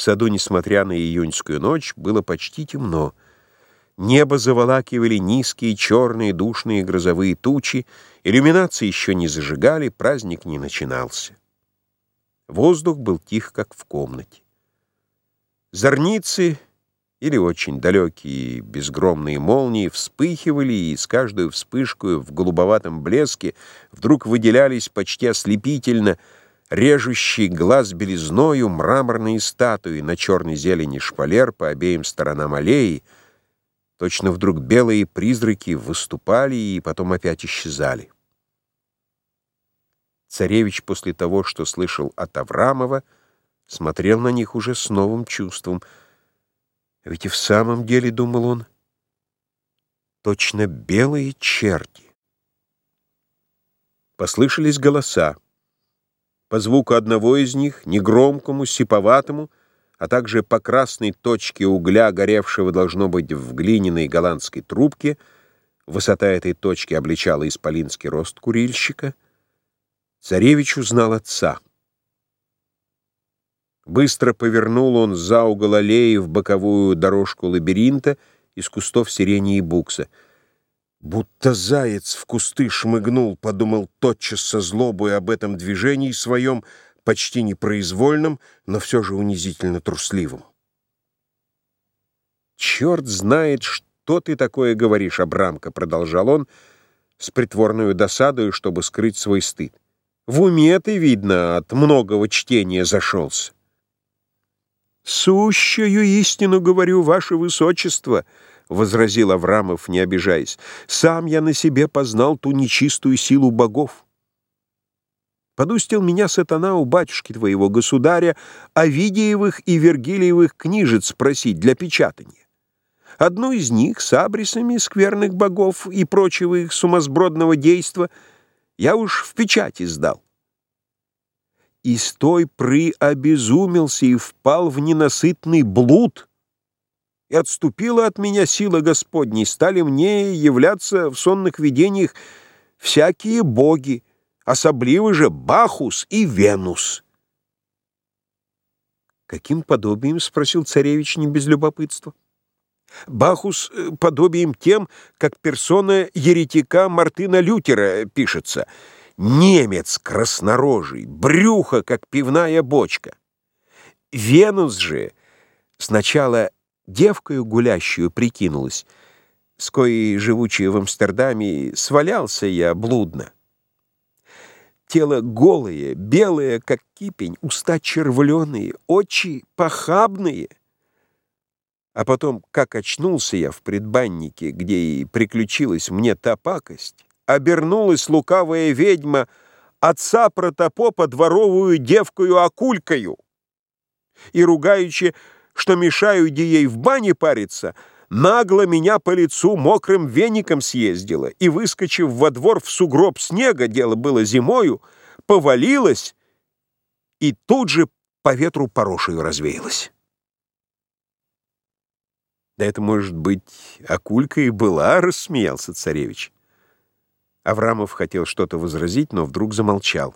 В саду, несмотря на июньскую ночь, было почти темно. Небо заволакивали низкие, черные, душные грозовые тучи, иллюминации еще не зажигали, праздник не начинался. Воздух был тих, как в комнате. Зорницы или очень далекие безгромные молнии вспыхивали, и с каждой вспышкой в голубоватом блеске вдруг выделялись почти ослепительно — режущий глаз белизною мраморные статуи на черной зелени шпалер по обеим сторонам аллеи, точно вдруг белые призраки выступали и потом опять исчезали. Царевич после того, что слышал от Аврамова, смотрел на них уже с новым чувством. Ведь и в самом деле, думал он, точно белые черти. Послышались голоса. По звуку одного из них, негромкому, сиповатому, а также по красной точке угля, горевшего, должно быть, в глиняной голландской трубке, высота этой точки обличала исполинский рост курильщика, царевич узнал отца. Быстро повернул он за угол аллеи в боковую дорожку лабиринта из кустов сирени и букса — Будто заяц в кусты шмыгнул, подумал тотчас со злобой об этом движении своем, почти непроизвольном, но все же унизительно трусливом. «Черт знает, что ты такое говоришь, Абрамка», — продолжал он с притворной досадою, чтобы скрыть свой стыд. «В уме ты, видно, от многого чтения зашелся». «Сущую истину говорю, ваше высочество», —— возразил Аврамов, не обижаясь, — «сам я на себе познал ту нечистую силу богов. Подустил меня сатана у батюшки твоего государя Овидиевых и Вергилиевых книжец просить для печатания. Одну из них с абрисами скверных богов и прочего их сумасбродного действа я уж в печать издал. И с той пры обезумелся и впал в ненасытный блуд — и отступила от меня сила Господней, стали мне являться в сонных видениях всякие боги, особливо же Бахус и Венус. «Каким подобием?» — спросил царевич не без любопытства. «Бахус э, подобием тем, как персона еретика Мартына Лютера пишется. Немец краснорожий, брюхо, как пивная бочка. Венус же сначала девкою гулящую прикинулась, с коей, живучей в Амстердаме, свалялся я блудно. Тело голое, белое, как кипень, уста червленые, очи похабные. А потом, как очнулся я в предбаннике, где и приключилась мне та пакость, обернулась лукавая ведьма отца протопопа дворовую девкою окулькою и, ругаючи, что мешаю ей в бане париться, нагло меня по лицу мокрым веником съездила и, выскочив во двор в сугроб снега, дело было зимою, повалилась и тут же по ветру порошею развеялась. «Да это, может быть, Акулька и была?» — рассмеялся царевич. Аврамов хотел что-то возразить, но вдруг замолчал.